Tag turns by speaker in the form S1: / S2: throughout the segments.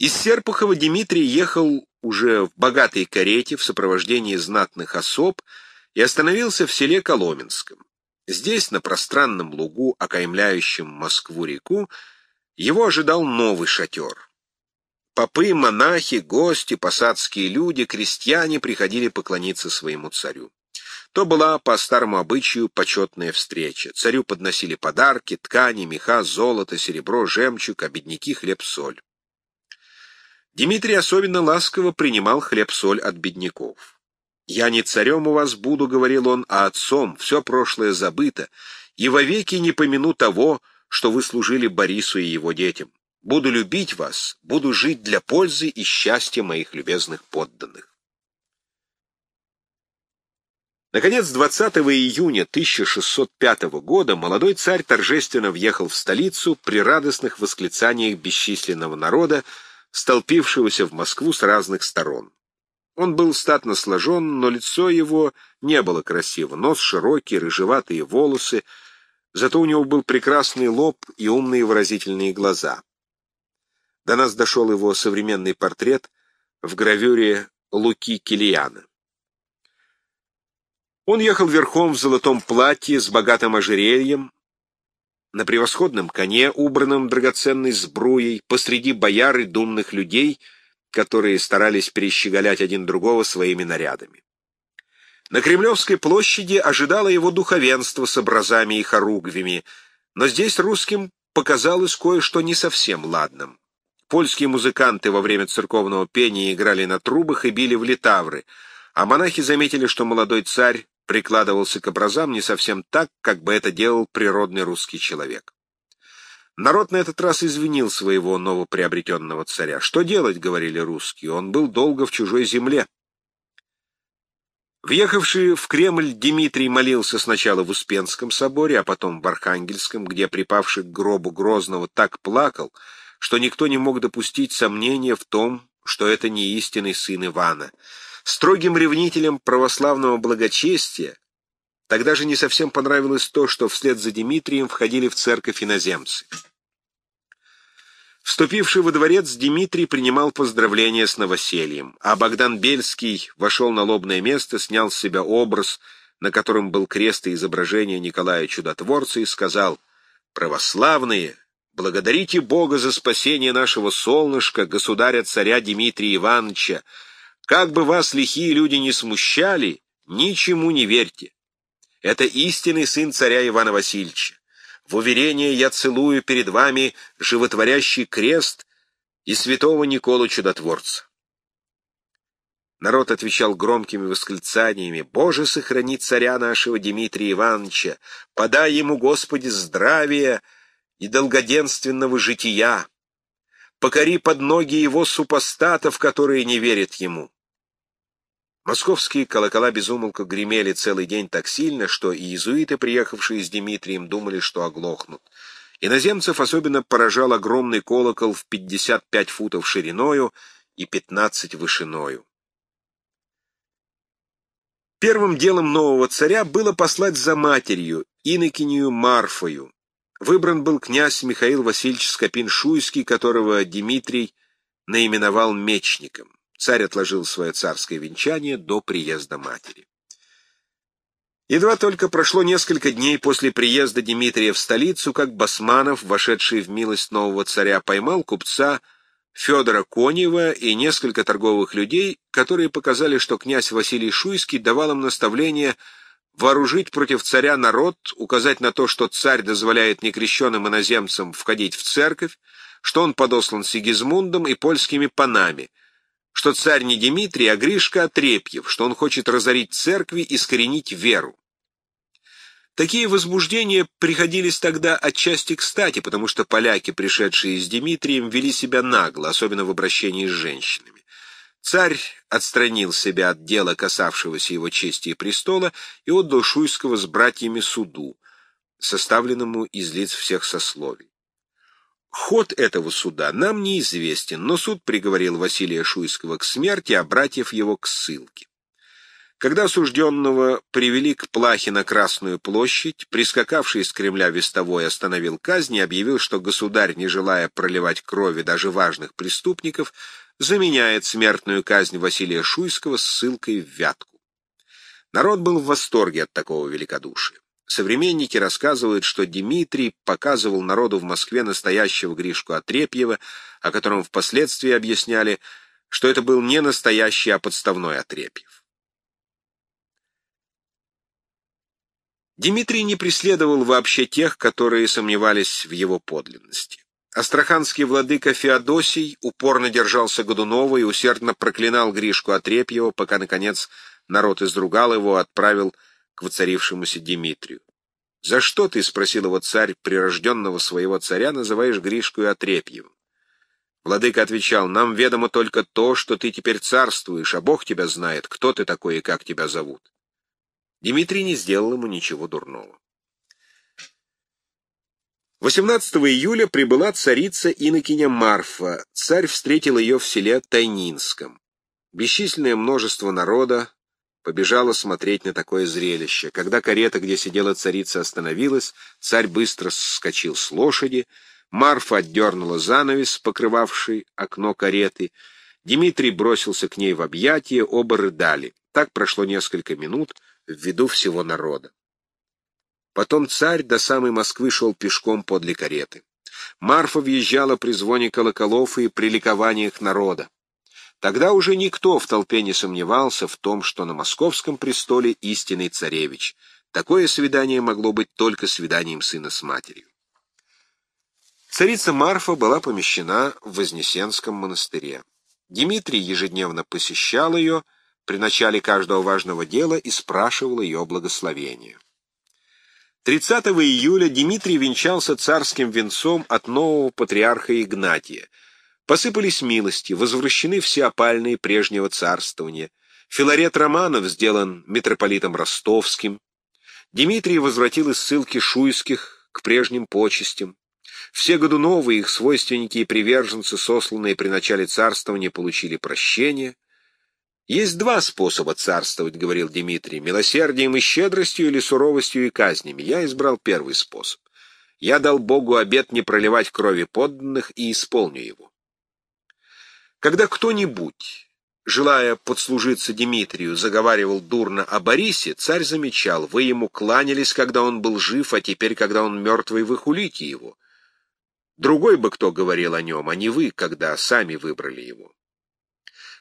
S1: Из Серпухова Дмитрий ехал уже в богатой карете в сопровождении знатных особ и остановился в селе Коломенском. Здесь, на пространном лугу, окаймляющем Москву-реку, его ожидал новый шатер. Попы, монахи, гости, посадские люди, крестьяне приходили поклониться своему царю. То была, по старому обычаю, почетная встреча. Царю подносили подарки, ткани, меха, золото, серебро, жемчуг, а бедняки — хлеб-соль. Дмитрий особенно ласково принимал хлеб-соль от бедняков. «Я не царем у вас буду, — говорил он, — а отцом, все прошлое забыто, и вовеки не помяну того, что вы служили Борису и его детям. Буду любить вас, буду жить для пользы и счастья моих любезных подданных». Наконец, 20 июня 1605 года молодой царь торжественно въехал в столицу при радостных восклицаниях бесчисленного народа, столпившегося в Москву с разных сторон. Он был статно сложен, но лицо его не было красиво, нос широкий, рыжеватые волосы, зато у него был прекрасный лоб и умные выразительные глаза. До нас дошел его современный портрет в гравюре Луки Килияна. Он ехал верхом в золотом платье с богатым ожерельем, на превосходном коне, убранном драгоценной сбруей, посреди бояр и думных людей, которые старались перещеголять один другого своими нарядами. На Кремлевской площади ожидало его духовенство с образами и хоругвями, но здесь русским показалось кое-что не совсем ладным. Польские музыканты во время церковного пения играли на трубах и били в литавры, а монахи заметили, что молодой царь прикладывался к образам не совсем так, как бы это делал природный русский человек. Народ на этот раз извинил своего новоприобретенного царя. «Что делать?» — говорили русские. «Он был долго в чужой земле». Въехавший в Кремль Дмитрий молился сначала в Успенском соборе, а потом в Архангельском, где, припавший к гробу Грозного, так плакал, что никто не мог допустить сомнения в том, что это не истинный сын Ивана — Строгим ревнителям православного благочестия тогда же не совсем понравилось то, что вслед за Дмитрием входили в церковь иноземцы. Вступивший во дворец, Дмитрий принимал поздравления с новосельем, а Богдан Бельский вошел на лобное место, снял с себя образ, на котором был крест и изображение Николая Чудотворца, и сказал «Православные, благодарите Бога за спасение нашего солнышка, государя-царя Дмитрия Ивановича, как бы вас лихие люди не смущали, ничему не верьте. Это истинный сын царя Ивана Васильевича. В уверение я целую перед вами животворящий крест и святого Николу Чудотворца. Народ отвечал громкими восклицаниями «Боже, сохрани царя нашего Дмитрия Ивановича! Подай ему, Господи, здравия и долгоденственного жития! Покори под ноги его супостатов, которые не верят ему!» Московские колокола безумолку гремели целый день так сильно, что и иезуиты, приехавшие с Дмитрием, думали, что оглохнут. Иноземцев особенно поражал огромный колокол в 55 футов шириною и 15 вышиною. Первым делом нового царя было послать за матерью, инокинью Марфою. Выбран был князь Михаил Васильевич Скопин-Шуйский, которого Дмитрий наименовал мечником. Царь отложил свое царское венчание до приезда матери. Едва только прошло несколько дней после приезда Дмитрия в столицу, как Басманов, вошедший в милость нового царя, поймал купца Федора Конева и несколько торговых людей, которые показали, что князь Василий Шуйский давал им наставление вооружить против царя народ, указать на то, что царь дозволяет некрещенным иноземцам входить в церковь, что он подослан Сигизмундом и польскими панами, что царь не Дмитрий, а Гришка Отрепьев, что он хочет разорить церкви и скоренить веру. Такие возбуждения приходились тогда отчасти кстати, потому что поляки, пришедшие с Дмитрием, вели себя нагло, особенно в обращении с женщинами. Царь отстранил себя от дела, касавшегося его чести и престола, и отдал Шуйского с братьями суду, составленному из лиц всех сословий. Ход этого суда нам неизвестен, но суд приговорил Василия Шуйского к смерти, а братьев его к ссылке. Когда осужденного привели к плахе на Красную площадь, прискакавший из Кремля вестовой остановил казнь и объявил, что государь, не желая проливать крови даже важных преступников, заменяет смертную казнь Василия Шуйского ссылкой в Вятку. Народ был в восторге от такого великодушия. Современники рассказывают, что Дмитрий показывал народу в Москве настоящего Гришку Отрепьева, о котором впоследствии объясняли, что это был не настоящий, а подставной Отрепьев. Дмитрий не преследовал вообще тех, которые сомневались в его подлинности. Астраханский владыка Феодосий упорно держался Годунова и усердно проклинал Гришку Отрепьева, пока, наконец, народ изругал его, отправил к воцарившемуся Дмитрию. «За что ты, — спросил его царь, прирожденного своего царя, — называешь Гришку Отрепьевым?» Владыка отвечал, «Нам ведомо только то, что ты теперь царствуешь, а Бог тебя знает, кто ты такой и как тебя зовут». Дмитрий не сделал ему ничего дурного. 18 июля прибыла царица Инокиня Марфа. Царь встретил ее в селе Тайнинском. Бесчисленное множество народа побежало смотреть на такое зрелище. Когда карета, где сидела царица, остановилась, царь быстро скочил с лошади, Марфа отдернула занавес, покрывавший окно кареты. Дмитрий бросился к ней в объятия, оба рыдали. Так прошло несколько минут — в виду всего народа. Потом царь до самой Москвы шел пешком подле кареты. Марфа въезжала при звоне колоколов и при ликованиях народа. Тогда уже никто в толпе не сомневался в том, что на московском престоле истинный царевич. Такое свидание могло быть только свиданием сына с матерью. Царица Марфа была помещена в Вознесенском монастыре. Дмитрий ежедневно посещал ее, при начале каждого важного дела и спрашивал ее благословения. 30 июля Дмитрий венчался царским венцом от нового патриарха Игнатия. Посыпались милости, возвращены все опальные прежнего царствования. Филарет Романов сделан митрополитом ростовским. Дмитрий возвратил из ссылки шуйских к прежним почестям. Все Годуновы, их свойственники и приверженцы, сосланные при начале царствования, получили прощение — «Есть два способа царствовать», — говорил Дмитрий, — «милосердием и щедростью или суровостью и казнями. Я избрал первый способ. Я дал Богу обет не проливать крови подданных и исполню его». Когда кто-нибудь, желая подслужиться Дмитрию, заговаривал дурно о Борисе, царь замечал, вы ему кланялись, когда он был жив, а теперь, когда он мертвый, вы хулите его. Другой бы кто говорил о нем, а не вы, когда сами выбрали его.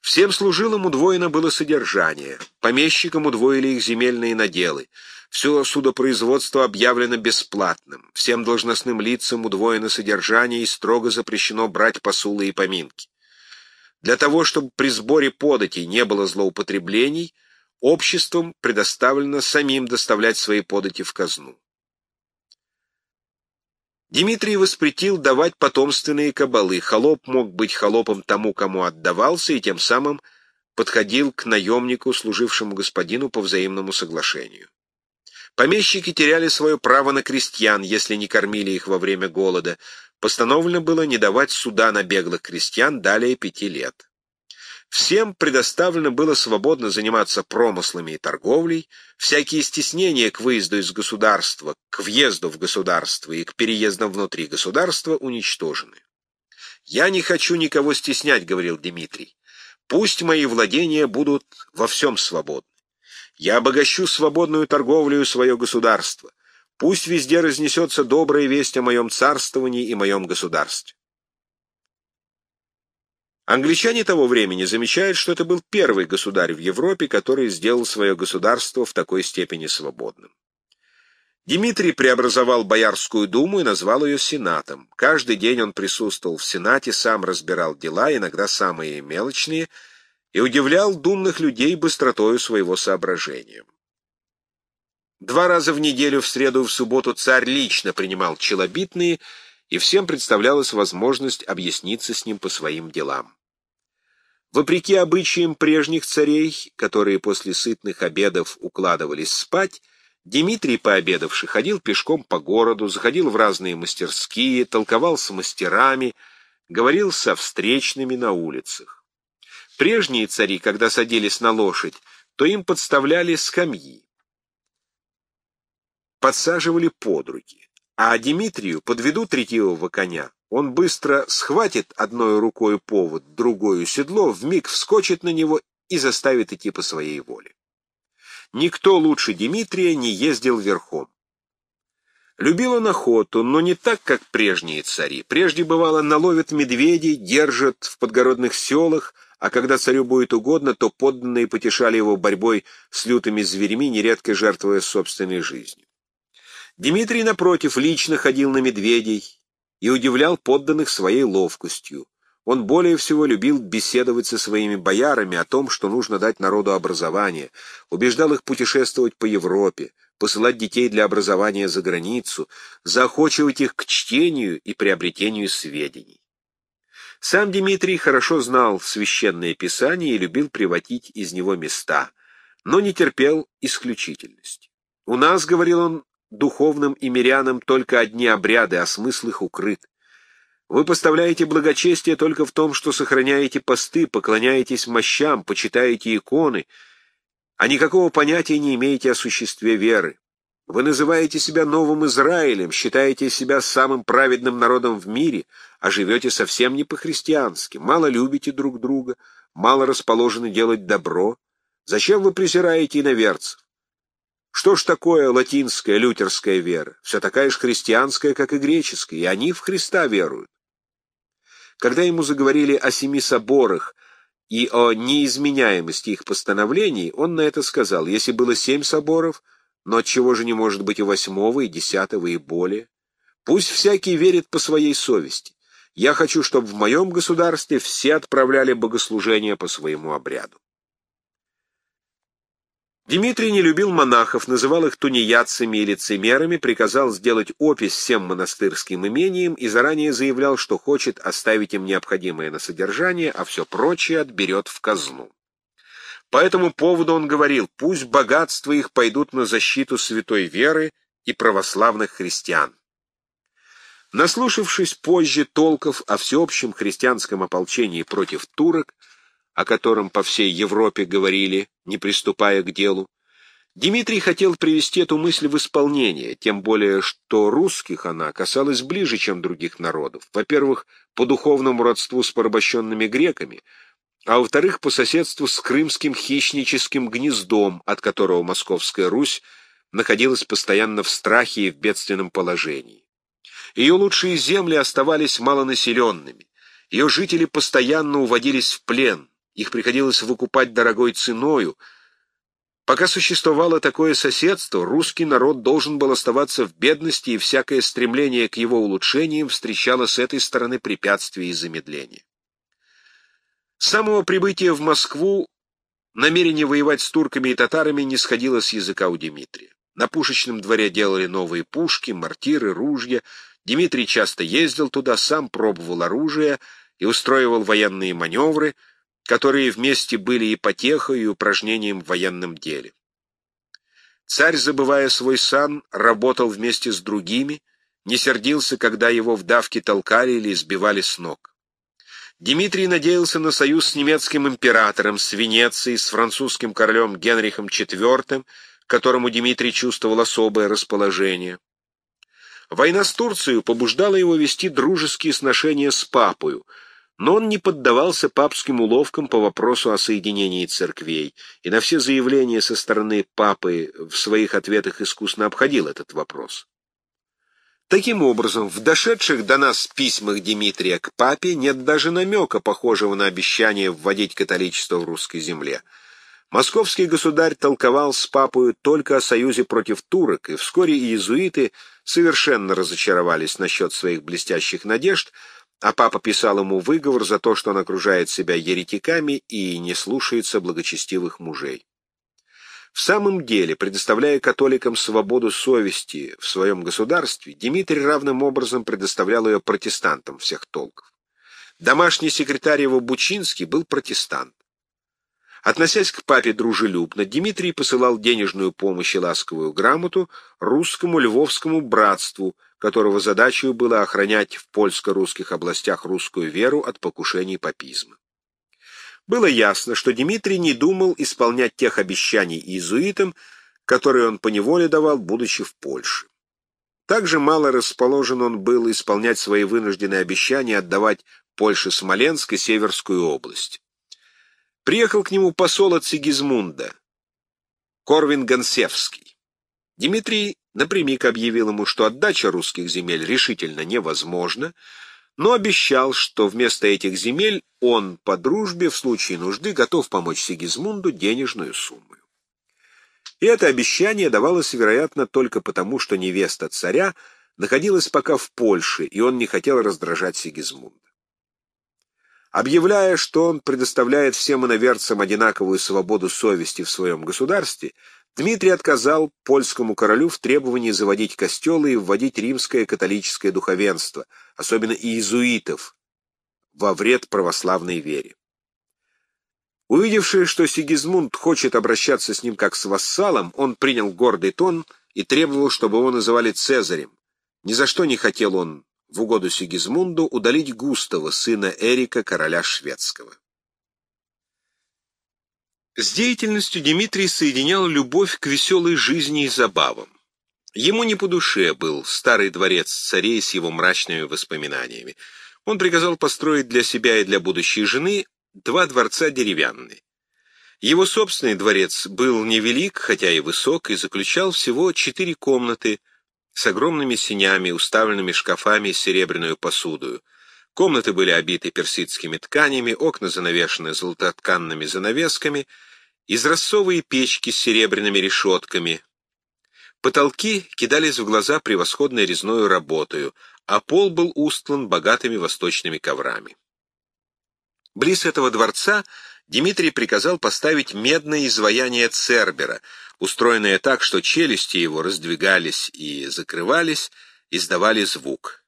S1: Всем служилым удвоено было содержание, помещикам удвоили их земельные наделы, все судопроизводство объявлено бесплатным, всем должностным лицам удвоено содержание и строго запрещено брать посулы и поминки. Для того, чтобы при сборе податей не было злоупотреблений, обществом предоставлено самим доставлять свои подати в казну. Дмитрий воспретил давать потомственные кабалы. Холоп мог быть холопом тому, кому отдавался, и тем самым подходил к наемнику, служившему господину по взаимному соглашению. Помещики теряли свое право на крестьян, если не кормили их во время голода. Постановлено было не давать суда на беглых крестьян далее пяти лет. Всем предоставлено было свободно заниматься промыслами и торговлей, всякие стеснения к выезду из государства, к въезду в государство и к переездам внутри государства уничтожены. «Я не хочу никого стеснять», — говорил Дмитрий. «Пусть мои владения будут во всем свободны. Я обогащу свободную торговлю свое государство. Пусть везде разнесется добрая весть о моем царствовании и моем государстве». Англичане того времени замечают, что это был первый государь в Европе, который сделал свое государство в такой степени свободным. Дмитрий преобразовал Боярскую думу и назвал ее Сенатом. Каждый день он присутствовал в Сенате, сам разбирал дела, иногда самые мелочные, и удивлял думных людей быстротою своего соображения. Два раза в неделю, в среду и в субботу, царь лично принимал челобитные, и всем представлялась возможность объясниться с ним по своим делам. Вопреки обычаям прежних царей, которые после сытных обедов укладывались спать, Дмитрий, пообедавший, ходил пешком по городу, заходил в разные мастерские, толковал с мастерами, говорил со встречными на улицах. Прежние цари, когда садились на лошадь, то им подставляли скамьи. Подсаживали под руки. А Дмитрию подведут ретивого коня. Он быстро схватит одной рукой повод, другую седло, вмиг вскочит на него и заставит идти по своей воле. Никто лучше Дмитрия не ездил верхом. Любил он охоту, но не так, как прежние цари. Прежде, бывало, наловят медведей, держат в подгородных селах, а когда царю будет угодно, то подданные потешали его борьбой с лютыми зверями, нередко жертвуя собственной жизнью. Дмитрий, напротив, лично ходил на медведей и удивлял подданных своей ловкостью. Он более всего любил беседовать со своими боярами о том, что нужно дать народу образование, убеждал их путешествовать по Европе, посылать детей для образования за границу, заохочивать их к чтению и приобретению сведений. Сам Дмитрий хорошо знал священное писание и любил приводить из него места, но не терпел исключительности. «У нас, — говорил он, — духовным и мирянам только одни обряды, а смысл их укрыт. Вы поставляете благочестие только в том, что сохраняете посты, поклоняетесь мощам, почитаете иконы, а никакого понятия не имеете о существе веры. Вы называете себя новым Израилем, считаете себя самым праведным народом в мире, а живете совсем не по-христиански, мало любите друг друга, мало расположены делать добро. Зачем вы презираете иноверцев? Что ж такое латинская, лютерская вера? Все такая же христианская, как и греческая, и они в Христа веруют. Когда ему заговорили о семи соборах и о неизменяемости их постановлений, он на это сказал, если было семь соборов, но отчего же не может быть и восьмого, и десятого, и более? Пусть всякий верит по своей совести. Я хочу, чтобы в моем государстве все отправляли богослужения по своему обряду. Дмитрий не любил монахов, называл их тунеядцами и лицемерами, приказал сделать опись всем монастырским имениям и заранее заявлял, что хочет оставить им необходимое на содержание, а все прочее отберет в казну. По этому поводу он говорил, пусть богатства их пойдут на защиту святой веры и православных христиан. Наслушавшись позже толков о всеобщем христианском ополчении против турок, о котором по всей Европе говорили, не приступая к делу, Дмитрий хотел привести эту мысль в исполнение, тем более, что русских она касалась ближе, чем других народов. Во-первых, по духовному родству с порабощенными греками, а во-вторых, по соседству с крымским хищническим гнездом, от которого Московская Русь находилась постоянно в страхе и в бедственном положении. Ее лучшие земли оставались малонаселенными, ее жители постоянно уводились в плен, их приходилось выкупать дорогой ценою. Пока существовало такое соседство, русский народ должен был оставаться в бедности, и всякое стремление к его улучшениям встречало с этой стороны препятствия и замедления. С самого прибытия в Москву намерение воевать с турками и татарами не сходило с языка у Дмитрия. На пушечном дворе делали новые пушки, мортиры, ружья. Дмитрий часто ездил туда, сам пробовал оружие и устроивал военные маневры — которые вместе были и потехой, и упражнением в военном деле. Царь, забывая свой сан, работал вместе с другими, не сердился, когда его в давке толкали или сбивали с ног. Дмитрий надеялся на союз с немецким императором, с Венецией, с французским королем Генрихом IV, которому Дмитрий чувствовал особое расположение. Война с Турцией побуждала его вести дружеские сношения с папою, но он не поддавался папским уловкам по вопросу о соединении церквей, и на все заявления со стороны папы в своих ответах искусно обходил этот вопрос. Таким образом, в дошедших до нас письмах Дмитрия к папе нет даже намека, похожего на обещание вводить католичество в русской земле. Московский государь толковал с папою только о союзе против турок, и вскоре иезуиты совершенно разочаровались насчет своих блестящих надежд, а папа писал ему выговор за то, что он окружает себя еретиками и не слушается благочестивых мужей. В самом деле, предоставляя католикам свободу совести в своем государстве, Дмитрий равным образом предоставлял ее протестантам всех толков. Домашний секретарь его Бучинский был протестант. Относясь к папе дружелюбно, Дмитрий посылал денежную помощь и ласковую грамоту русскому львовскому братству, которого задачей было охранять в польско-русских областях русскую веру от покушений папизма. Было ясно, что Дмитрий не думал исполнять тех обещаний иезуитам, которые он поневоле давал, будучи в Польше. Также мало расположен он был исполнять свои вынужденные обещания отдавать Польше Смоленск и Северскую область. Приехал к нему посол от Сигизмунда, Корвин Гонсевский. Дмитрий напрямик объявил ему, что отдача русских земель решительно невозможна, но обещал, что вместо этих земель он по дружбе в случае нужды готов помочь Сигизмунду денежную сумму. И это обещание давалось, вероятно, только потому, что невеста царя находилась пока в Польше, и он не хотел раздражать Сигизмунда. Объявляя, что он предоставляет всем иноверцам одинаковую свободу совести в своем государстве, Дмитрий отказал польскому королю в требовании заводить костелы и вводить римское католическое духовенство, особенно иезуитов, во вред православной вере. Увидевший, что Сигизмунд хочет обращаться с ним как с вассалом, он принял гордый тон и требовал, чтобы его называли Цезарем. Ни за что не хотел он, в угоду Сигизмунду, удалить Густава, сына Эрика, короля шведского. С деятельностью Дмитрий соединял любовь к веселой жизни и забавам. Ему не по душе был старый дворец царей с его мрачными воспоминаниями. Он приказал построить для себя и для будущей жены два дворца деревянные. Его собственный дворец был невелик, хотя и высок, и заключал всего четыре комнаты с огромными синями, уставленными шкафами с серебряную посудою. Комнаты были обиты персидскими тканями, окна занавешены золототканными занавесками, изразцовые печки с серебряными решетками. Потолки кидались в глаза превосходной резной работою, а пол был устлан богатыми восточными коврами. Близ этого дворца Дмитрий приказал поставить медное изваяние Цербера, устроенное так, что челюсти его раздвигались и закрывались, издавали звук.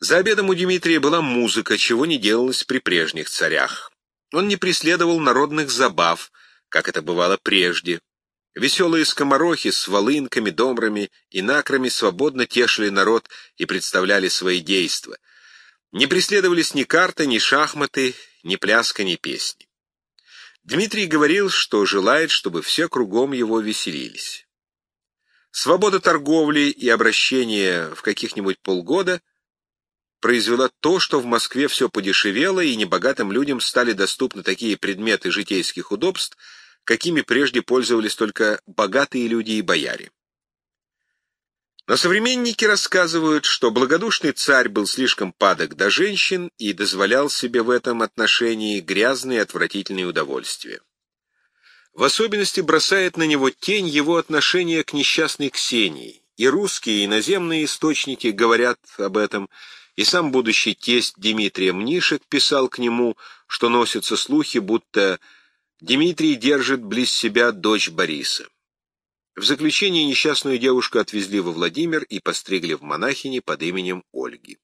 S1: За обедом у Дмитрия была музыка, чего не делалось при прежних царях. Он не преследовал народных забав, как это бывало прежде. Веселые скоморохи с волынками, домрами и накрами свободно тешили народ и представляли свои действия. Не преследовались ни карты, ни шахматы, ни пляска, ни песни. Дмитрий говорил, что желает, чтобы все кругом его веселились. Свобода торговли и обращения в каких-нибудь полгода произвела то, что в Москве все подешевело, и небогатым людям стали доступны такие предметы житейских удобств, какими прежде пользовались только богатые люди и бояре. Но современники рассказывают, что благодушный царь был слишком падок до женщин и дозволял себе в этом отношении грязные отвратительные удовольствия. В особенности бросает на него тень его отношения к несчастной Ксении, и русские и иноземные источники говорят об этом, и сам будущий тесть Дмитрия Мнишек писал к нему, что носятся слухи, будто Дмитрий держит близ себя дочь Бориса. В заключение несчастную девушку отвезли во Владимир и постригли в монахини под именем Ольги.